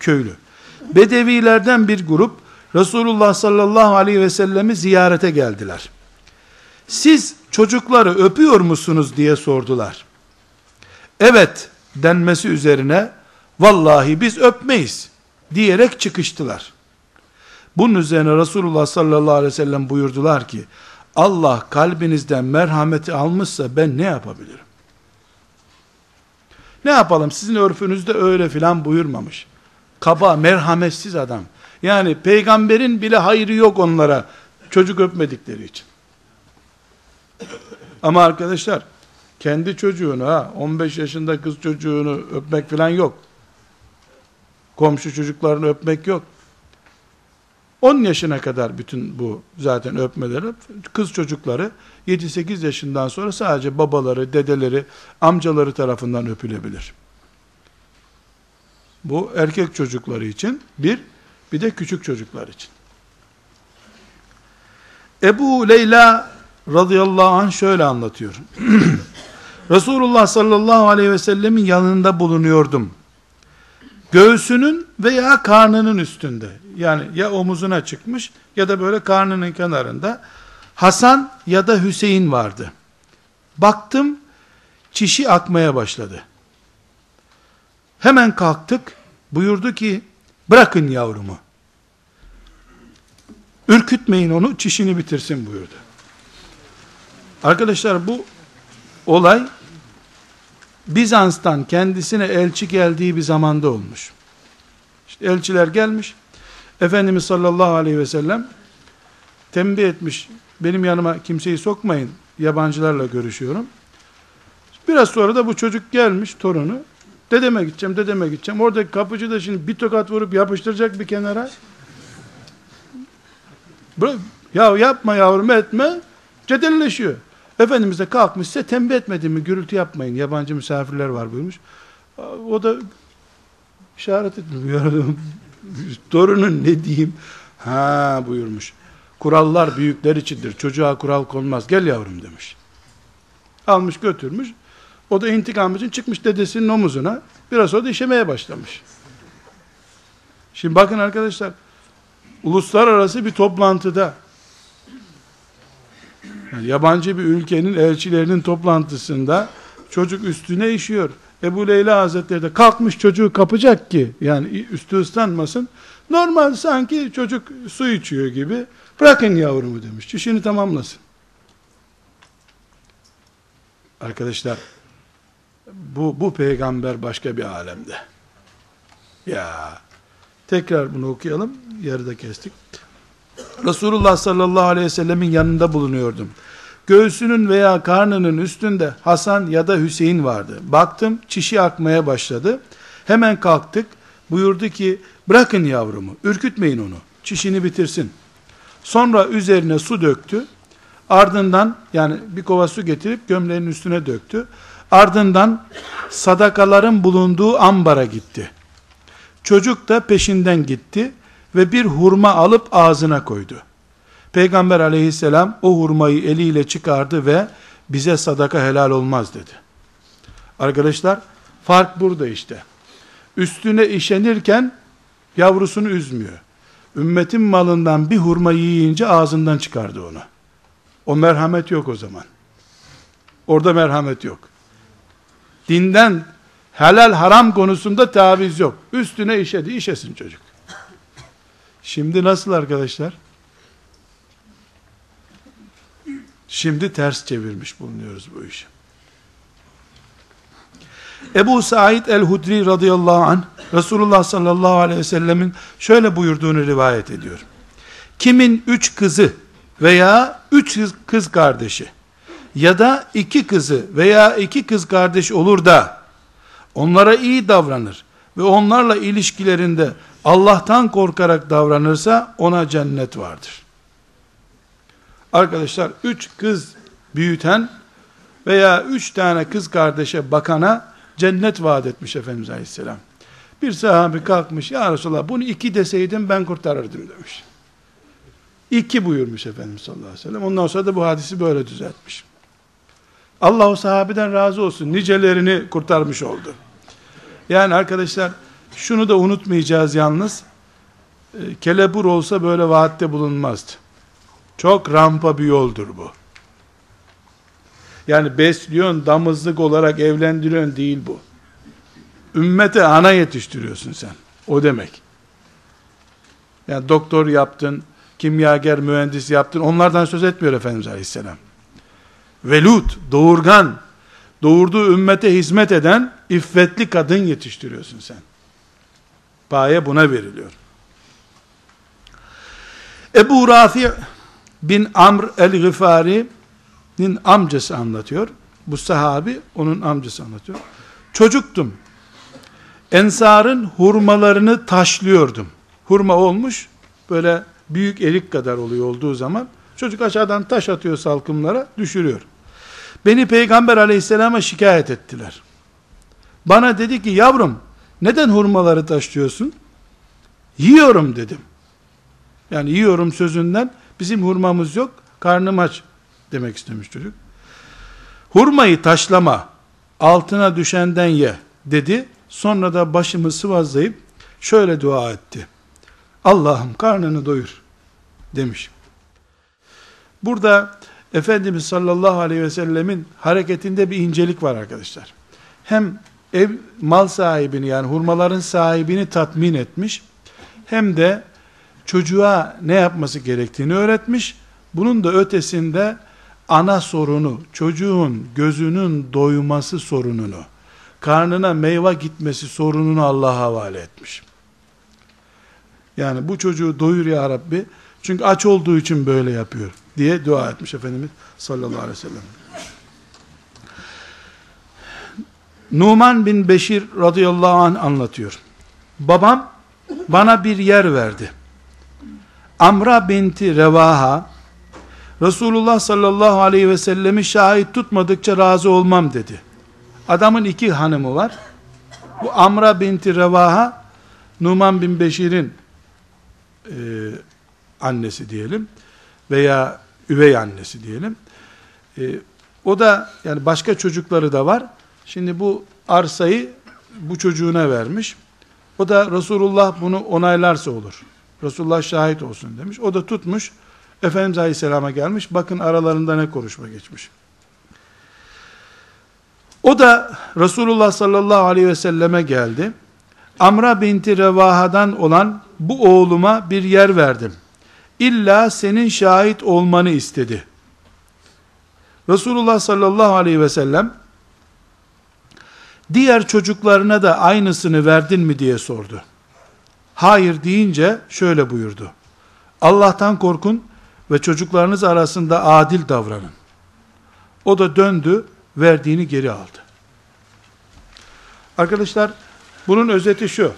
Köylü. Bedevilerden bir grup Resulullah sallallahu aleyhi ve sellemi ziyarete geldiler. siz çocukları öpüyor musunuz diye sordular. Evet denmesi üzerine vallahi biz öpmeyiz diyerek çıkıştılar. Bunun üzerine Resulullah sallallahu aleyhi ve sellem buyurdular ki Allah kalbinizden merhameti almışsa ben ne yapabilirim? Ne yapalım sizin örfünüzde öyle filan buyurmamış. Kaba, merhametsiz adam. Yani peygamberin bile hayrı yok onlara çocuk öpmedikleri için. Ama arkadaşlar kendi çocuğunu ha 15 yaşında kız çocuğunu öpmek filan yok. Komşu çocuklarını öpmek yok. 10 yaşına kadar bütün bu zaten öpmeleri, kız çocukları 7-8 yaşından sonra sadece babaları, dedeleri, amcaları tarafından öpülebilir. Bu erkek çocukları için bir, bir de küçük çocuklar için. Ebu Leyla radıyallahu anh şöyle anlatıyor. Resulullah sallallahu aleyhi ve sellemin yanında bulunuyordum. Göğsünün veya karnının üstünde. Yani ya omuzuna çıkmış ya da böyle karnının kenarında. Hasan ya da Hüseyin vardı. Baktım çişi akmaya başladı. Hemen kalktık. Buyurdu ki bırakın yavrumu. Ürkütmeyin onu çişini bitirsin buyurdu. Arkadaşlar bu olay Bizans'tan kendisine elçi geldiği bir zamanda olmuş. İşte elçiler gelmiş. Efendimiz sallallahu aleyhi ve sellem tembih etmiş. Benim yanıma kimseyi sokmayın. Yabancılarla görüşüyorum. Biraz sonra da bu çocuk gelmiş torunu. Dedeme gideceğim, dedeme gideceğim. Oradaki kapıcı da şimdi bir tokat vurup yapıştıracak bir kenara. Ya yapma yavrum etme. Cedelleşiyor. Efendimiz de kalkmış size tembih etmedi mi gürültü yapmayın yabancı misafirler var buyurmuş. O da işaret etmiyor. Torunun ne diyeyim? Ha buyurmuş. Kurallar büyükler içindir. Çocuğa kural konmaz. Gel yavrum demiş. Almış götürmüş. O da intikam için çıkmış dedesinin omuzuna. Biraz sonra da işemeye başlamış. Şimdi bakın arkadaşlar. Uluslararası bir toplantıda yani yabancı bir ülkenin elçilerinin toplantısında çocuk üstüne işiyor. Ebu Leyla Hazretleri de kalkmış çocuğu kapacak ki yani üstü ıslanmasın. Normal sanki çocuk su içiyor gibi. Bırakın yavrumu demiş. Çişini tamamlasın. Arkadaşlar bu, bu peygamber başka bir alemde. Ya tekrar bunu okuyalım. Yarıda kestik. Resulullah sallallahu aleyhi ve sellemin yanında bulunuyordum. Göğsünün veya karnının üstünde Hasan ya da Hüseyin vardı. Baktım çişi akmaya başladı. Hemen kalktık. Buyurdu ki bırakın yavrumu ürkütmeyin onu. Çişini bitirsin. Sonra üzerine su döktü. Ardından yani bir kova su getirip gömleğinin üstüne döktü. Ardından sadakaların bulunduğu ambara gitti. Çocuk da peşinden gitti ve bir hurma alıp ağzına koydu. Peygamber aleyhisselam o hurmayı eliyle çıkardı ve bize sadaka helal olmaz dedi. Arkadaşlar fark burada işte. Üstüne işenirken yavrusunu üzmüyor. Ümmetin malından bir hurma yiyince ağzından çıkardı onu. O merhamet yok o zaman. Orada merhamet yok. Dinden helal haram konusunda taviz yok. Üstüne işedi, işesin çocuk. Şimdi nasıl arkadaşlar? Şimdi ters çevirmiş bulunuyoruz bu işi. Ebu Said el-Hudri radıyallahu anh Resulullah sallallahu aleyhi ve sellemin şöyle buyurduğunu rivayet ediyor. Kimin üç kızı veya üç kız kardeşi ya da iki kızı veya iki kız kardeş olur da onlara iyi davranır ve onlarla ilişkilerinde Allah'tan korkarak davranırsa ona cennet vardır. Arkadaşlar üç kız büyüten veya üç tane kız kardeşe bakana cennet vaat etmiş Efendimiz Aleyhisselam. Bir sahabi kalkmış ya Resulallah bunu iki deseydim ben kurtarırdım demiş. İki buyurmuş Efendimiz sallallahu aleyhi ve sellem. Ondan sonra da bu hadisi böyle düzeltmiş. Allah o sahabeden razı olsun. Nicelerini kurtarmış oldu. Yani arkadaşlar şunu da unutmayacağız yalnız. E, kelebur olsa böyle vaatte bulunmazdı. Çok rampa bir yoldur bu. Yani besliyorsun, damızlık olarak evlendiriyorsun değil bu. Ümmete ana yetiştiriyorsun sen. O demek. Yani doktor yaptın, kimyager, mühendis yaptın. Onlardan söz etmiyor Efendimiz Aleyhisselam. Velut, doğurgan, doğurduğu ümmete hizmet eden iffetli kadın yetiştiriyorsun sen. Paye buna veriliyor. Ebu Rafi bin Amr el-Gıfari'nin amcası anlatıyor. Bu sahabi onun amcası anlatıyor. Çocuktum. Ensar'ın hurmalarını taşlıyordum. Hurma olmuş, böyle büyük erik kadar oluyor olduğu zaman, çocuk aşağıdan taş atıyor salkımlara, düşürüyor. Beni Peygamber aleyhisselama şikayet ettiler. Bana dedi ki, yavrum, neden hurmaları taşlıyorsun? Yiyorum dedim. Yani yiyorum sözünden, bizim hurmamız yok, karnım aç demek istemiş çocuk. Hurmayı taşlama, altına düşenden ye dedi. Sonra da başımı sıvazlayıp şöyle dua etti. Allah'ım karnını doyur demiş. Burada Efendimiz sallallahu aleyhi ve sellemin hareketinde bir incelik var arkadaşlar. Hem ev mal sahibini yani hurmaların sahibini tatmin etmiş hem de çocuğa ne yapması gerektiğini öğretmiş. Bunun da ötesinde ana sorunu, çocuğun gözünün doyması sorununu, karnına meyve gitmesi sorununu Allah'a havale etmiş. Yani bu çocuğu doyur ya Rabbi, çünkü aç olduğu için böyle yapıyor diye dua etmiş Efendimiz sallallahu aleyhi ve sellem. Numan bin Beşir radıyallahu anh anlatıyor. Babam bana bir yer verdi. Amra binti Revaha Resulullah sallallahu aleyhi ve sellemi şahit tutmadıkça razı olmam dedi. Adamın iki hanımı var. Bu Amra binti Revaha Numan bin Beşir'in e, annesi diyelim veya üvey annesi diyelim. E, o da yani başka çocukları da var. Şimdi bu arsayı bu çocuğuna vermiş. O da Resulullah bunu onaylarsa olur. Resulullah şahit olsun demiş. O da tutmuş. Efendimiz Aleyhisselam'a gelmiş. Bakın aralarında ne konuşma geçmiş. O da Resulullah sallallahu aleyhi ve selleme geldi. Amra binti Revaha'dan olan bu oğluma bir yer verdim. İlla senin şahit olmanı istedi. Resulullah sallallahu aleyhi ve sellem diğer çocuklarına da aynısını verdin mi diye sordu. Hayır deyince şöyle buyurdu. Allah'tan korkun ve çocuklarınız arasında adil davranın. O da döndü, verdiğini geri aldı. Arkadaşlar, bunun özeti şu.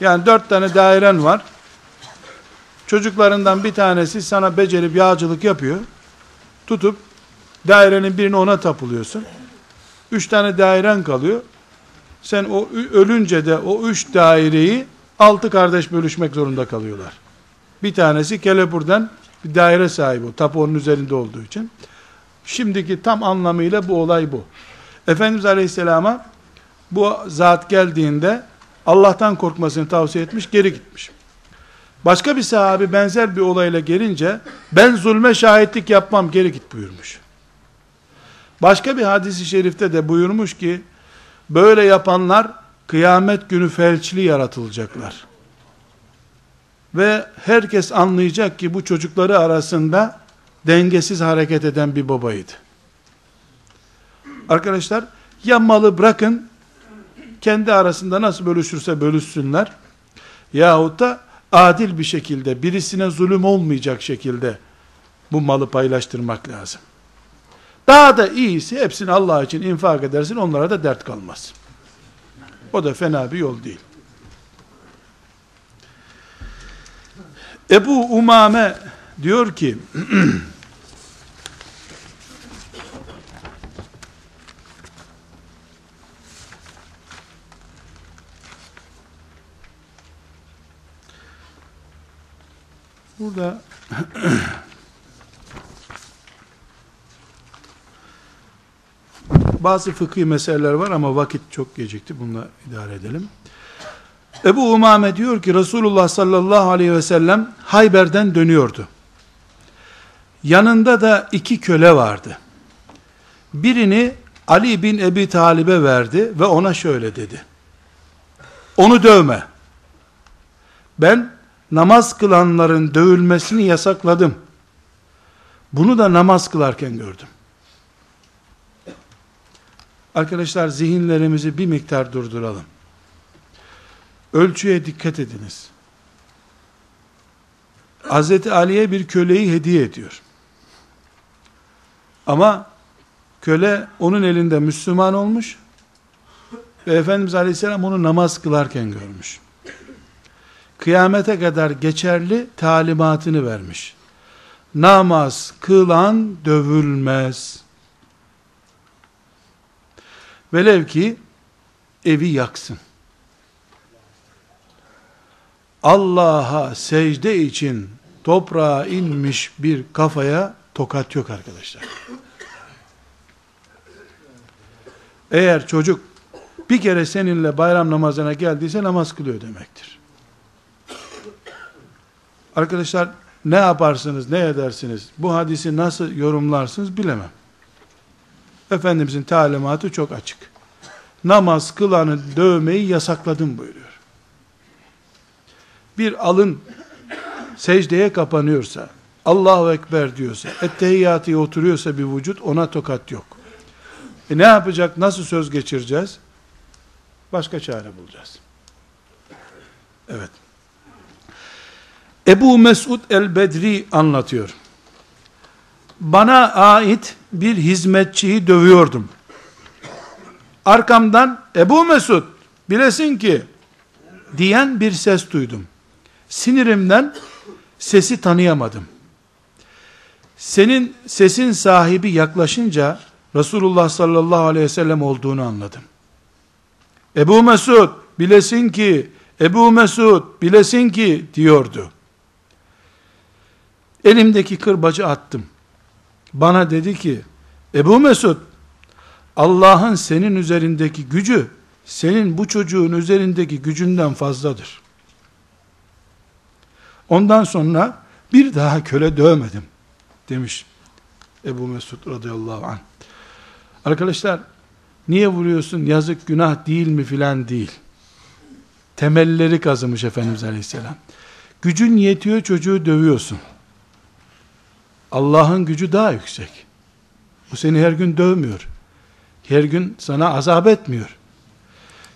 Yani dört tane dairen var. Çocuklarından bir tanesi sana becerip yağcılık yapıyor. Tutup dairenin birini ona tapılıyorsun. Üç tane dairen kalıyor. Sen o ölünce de o üç daireyi altı kardeş bölüşmek zorunda kalıyorlar. Bir tanesi Kelepur'dan bir daire sahibi o. Tapu onun üzerinde olduğu için. Şimdiki tam anlamıyla bu olay bu. Efendimiz Aleyhisselam'a bu zat geldiğinde Allah'tan korkmasını tavsiye etmiş, geri gitmiş. Başka bir sahabi benzer bir olayla gelince ben zulme şahitlik yapmam geri git buyurmuş. Başka bir hadisi şerifte de buyurmuş ki böyle yapanlar kıyamet günü felçli yaratılacaklar. Ve herkes anlayacak ki bu çocukları arasında dengesiz hareket eden bir babaydı. Arkadaşlar ya malı bırakın kendi arasında nasıl bölüşürse bölüşsünler yahut da adil bir şekilde birisine zulüm olmayacak şekilde bu malı paylaştırmak lazım. Daha da iyisi hepsini Allah için infak edersin onlara da dert kalmaz. O da fena bir yol değil. Ebu Umame diyor ki burada bazı fıkhi meseleler var ama vakit çok gecikti. Bununla idare edelim. Ebu Umame diyor ki Resulullah sallallahu aleyhi ve sellem Hayber'den dönüyordu. Yanında da iki köle vardı. birini Ali bin Ebi Talib'e verdi ve ona şöyle dedi. Onu dövme. Ben namaz kılanların dövülmesini yasakladım. Bunu da namaz kılarken gördüm. Arkadaşlar zihinlerimizi bir miktar durduralım. Ölçüye dikkat ediniz. Hazreti Ali'ye bir köleyi hediye ediyor. Ama köle onun elinde Müslüman olmuş ve Efendimiz Aleyhisselam onu namaz kılarken görmüş. Kıyamete kadar geçerli talimatını vermiş. Namaz kılan dövülmez. Velev ki evi yaksın. Allah'a secde için toprağa inmiş bir kafaya tokat yok arkadaşlar. Eğer çocuk bir kere seninle bayram namazına geldiyse namaz kılıyor demektir. Arkadaşlar ne yaparsınız, ne edersiniz, bu hadisi nasıl yorumlarsınız bilemem. Efendimizin talimatı çok açık. Namaz kılanı dövmeyi yasakladım buyuruyor. Bir alın secdeye kapanıyorsa, Allahu Ekber diyorsa, ettehiyyatı oturuyorsa bir vücut ona tokat yok. E ne yapacak? Nasıl söz geçireceğiz? Başka çare bulacağız. Evet. Ebu Mesud el-Bedri anlatıyor. Bana ait bir hizmetçiyi dövüyordum. Arkamdan Ebu Mesud bilesin ki diyen bir ses duydum. Sinirimden sesi tanıyamadım. Senin sesin sahibi yaklaşınca Resulullah sallallahu aleyhi ve sellem olduğunu anladım. Ebu Mesud bilesin ki, Ebu Mesud bilesin ki diyordu. Elimdeki kırbacı attım. Bana dedi ki, Ebu Mesud, Allah'ın senin üzerindeki gücü, senin bu çocuğun üzerindeki gücünden fazladır. Ondan sonra bir daha köle dövmedim demiş Ebu Mesud radıyallahu anh. Arkadaşlar niye vuruyorsun yazık günah değil mi filan değil. Temelleri kazımış Efendimiz Aleyhisselam. Gücün yetiyor çocuğu dövüyorsun. Allah'ın gücü daha yüksek. Bu seni her gün dövmüyor. Her gün sana azap etmiyor.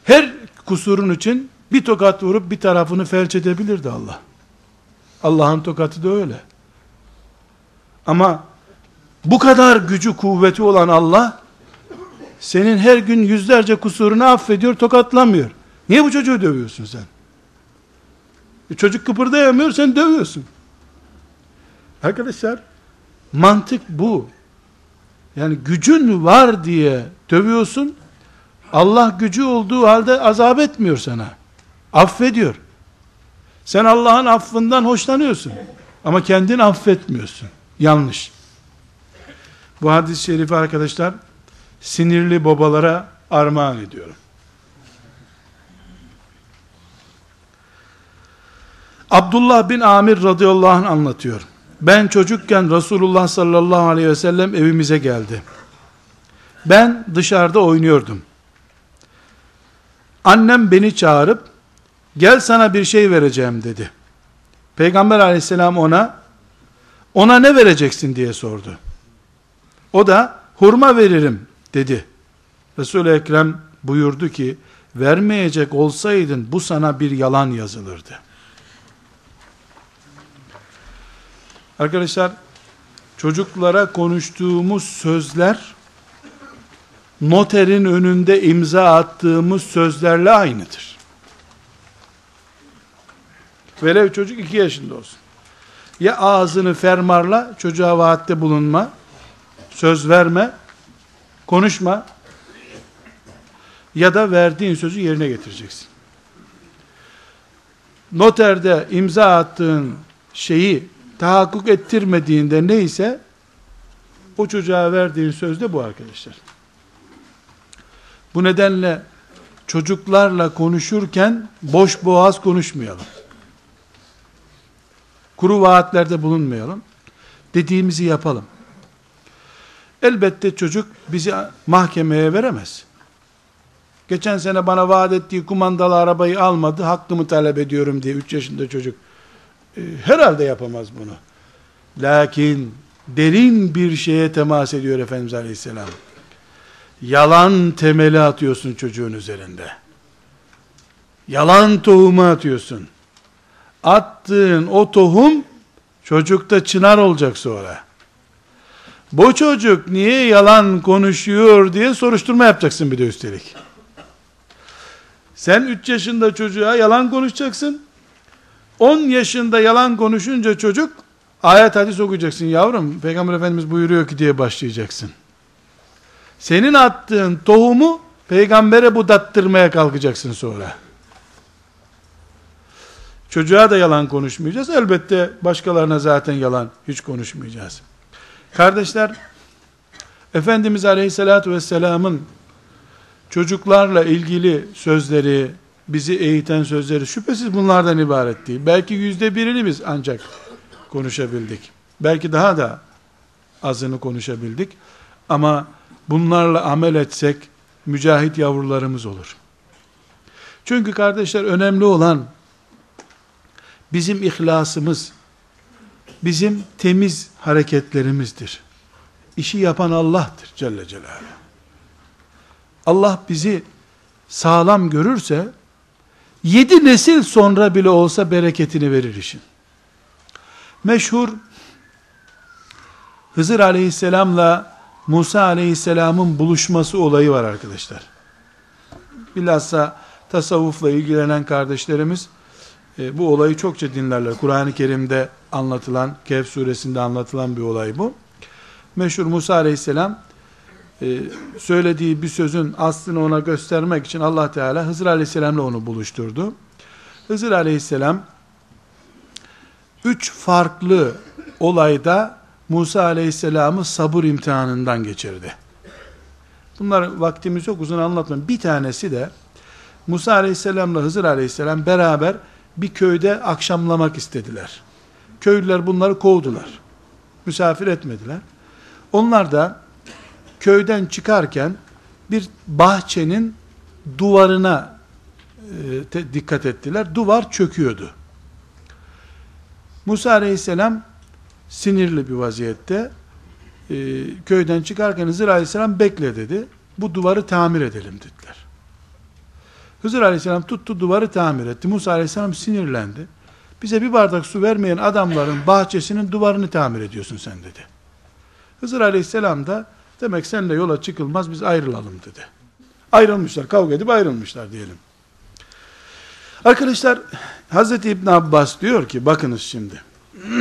Her kusurun için bir tokat vurup bir tarafını felç edebilirdi Allah. Allah'ın tokatı da öyle. Ama bu kadar gücü kuvveti olan Allah senin her gün yüzlerce kusurunu affediyor, tokatlamıyor. Niye bu çocuğu dövüyorsun sen? E çocuk kıpırdayamıyor, sen dövüyorsun. Arkadaşlar, mantık bu. Yani gücün var diye dövüyorsun, Allah gücü olduğu halde azap etmiyor sana. Affediyor. Sen Allah'ın affından hoşlanıyorsun. Ama kendin affetmiyorsun. Yanlış. Bu hadis-i şerifi arkadaşlar, sinirli babalara armağan ediyorum. Abdullah bin Amir radıyallahu anh anlatıyor. Ben çocukken Resulullah sallallahu aleyhi ve sellem evimize geldi. Ben dışarıda oynuyordum. Annem beni çağırıp gel sana bir şey vereceğim dedi. Peygamber aleyhisselam ona ona ne vereceksin diye sordu. O da hurma veririm dedi. Resul-i Ekrem buyurdu ki vermeyecek olsaydın bu sana bir yalan yazılırdı. Arkadaşlar çocuklara konuştuğumuz sözler noterin önünde imza attığımız sözlerle aynıdır. Velev çocuk iki yaşında olsun. Ya ağzını fermarla, çocuğa vaatte bulunma, söz verme, konuşma, ya da verdiğin sözü yerine getireceksin. Noterde imza attığın şeyi tahakkuk ettirmediğinde neyse, o çocuğa verdiğin söz de bu arkadaşlar. Bu nedenle çocuklarla konuşurken boş boğaz konuşmayalım. Kuru vaatlerde bulunmayalım. Dediğimizi yapalım. Elbette çocuk bizi mahkemeye veremez. Geçen sene bana vaat ettiği kumandalı arabayı almadı, hakkımı talep ediyorum diye 3 yaşında çocuk. E, herhalde yapamaz bunu. Lakin derin bir şeye temas ediyor Efendimiz Aleyhisselam. Yalan temeli atıyorsun çocuğun üzerinde. Yalan tohumu atıyorsun. Attığın o tohum çocukta çınar olacak sonra. Bu çocuk niye yalan konuşuyor diye soruşturma yapacaksın bir de üstelik. Sen 3 yaşında çocuğa yalan konuşacaksın. 10 yaşında yalan konuşunca çocuk ayet hadis okuyacaksın yavrum. Peygamber Efendimiz buyuruyor ki diye başlayacaksın. Senin attığın tohumu peygambere budattırmaya kalkacaksın sonra. Çocuğa da yalan konuşmayacağız. Elbette başkalarına zaten yalan hiç konuşmayacağız. Kardeşler, Efendimiz Aleyhisselatü Vesselam'ın çocuklarla ilgili sözleri, bizi eğiten sözleri şüphesiz bunlardan ibaret değil. Belki yüzde birini biz ancak konuşabildik. Belki daha da azını konuşabildik. Ama bunlarla amel etsek mücahit yavrularımız olur. Çünkü kardeşler önemli olan bizim ihlasımız, bizim temiz hareketlerimizdir. İşi yapan Allah'tır Celle Celaluhu. Allah bizi sağlam görürse, yedi nesil sonra bile olsa bereketini verir işin. Meşhur, Hızır aleyhisselamla Musa aleyhisselamın buluşması olayı var arkadaşlar. Bilhassa tasavvufla ilgilenen kardeşlerimiz, e, bu olayı çokça dinlerler. Kur'an-ı Kerim'de anlatılan, Kehf suresinde anlatılan bir olay bu. Meşhur Musa aleyhisselam, e, söylediği bir sözün aslını ona göstermek için Allah Teala Hızır aleyhisselamla onu buluşturdu. Hızır aleyhisselam, üç farklı olayda Musa aleyhisselamı sabır imtihanından geçirdi. Bunlar vaktimiz yok uzun anlatmam. Bir tanesi de Musa aleyhisselamla Hızır aleyhisselam beraber bir köyde akşamlamak istediler. Köylüler bunları kovdular. Misafir etmediler. Onlar da köyden çıkarken bir bahçenin duvarına e, dikkat ettiler. Duvar çöküyordu. Musa aleyhisselam sinirli bir vaziyette e, köyden çıkarken Hızır aleyhisselam bekle dedi. Bu duvarı tamir edelim dediler. Hızır aleyhisselam tuttu duvarı tamir etti. Musa aleyhisselam sinirlendi. Bize bir bardak su vermeyen adamların bahçesinin duvarını tamir ediyorsun sen dedi. Hızır aleyhisselam da demek senle yola çıkılmaz biz ayrılalım dedi. Ayrılmışlar kavga edip ayrılmışlar diyelim. Arkadaşlar Hazreti İbn Abbas diyor ki bakınız şimdi.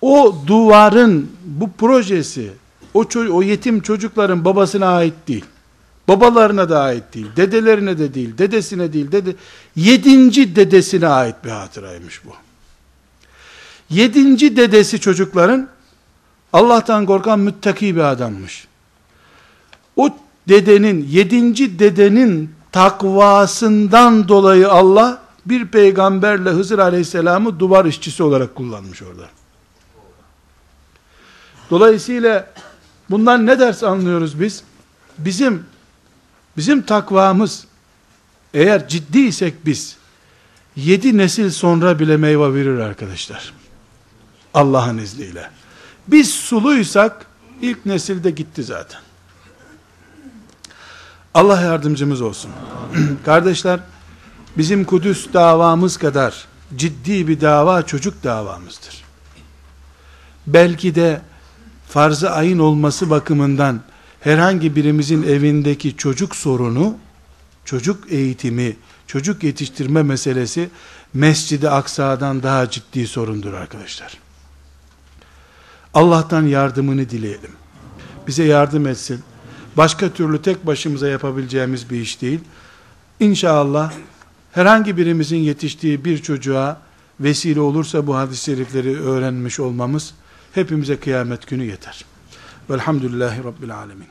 o duvarın bu projesi o, o yetim çocukların babasına ait değil. Babalarına da ait değil, dedelerine de değil, dedesine değil, dede, yedinci dedesine ait bir hatıraymış bu. Yedinci dedesi çocukların Allah'tan korkan müttaki bir adammış. O dedenin, yedinci dedenin takvasından dolayı Allah bir peygamberle Hızır Aleyhisselam'ı duvar işçisi olarak kullanmış orada. Dolayısıyla bundan ne ders anlıyoruz biz? Bizim bizim takvamız eğer ciddiysek biz yedi nesil sonra bile meyve verir arkadaşlar. Allah'ın izniyle. Biz suluysak ilk nesilde gitti zaten. Allah yardımcımız olsun. Kardeşler, bizim Kudüs davamız kadar ciddi bir dava çocuk davamızdır. Belki de farz-ı ayın olması bakımından herhangi birimizin evindeki çocuk sorunu, çocuk eğitimi, çocuk yetiştirme meselesi Mescid-i Aksa'dan daha ciddi sorundur arkadaşlar. Allah'tan yardımını dileyelim. Bize yardım etsin. Başka türlü tek başımıza yapabileceğimiz bir iş değil. İnşallah herhangi birimizin yetiştiği bir çocuğa vesile olursa bu hadis-i şerifleri öğrenmiş olmamız hepimize kıyamet günü yeter. Velhamdülillahi Rabbil Alemin.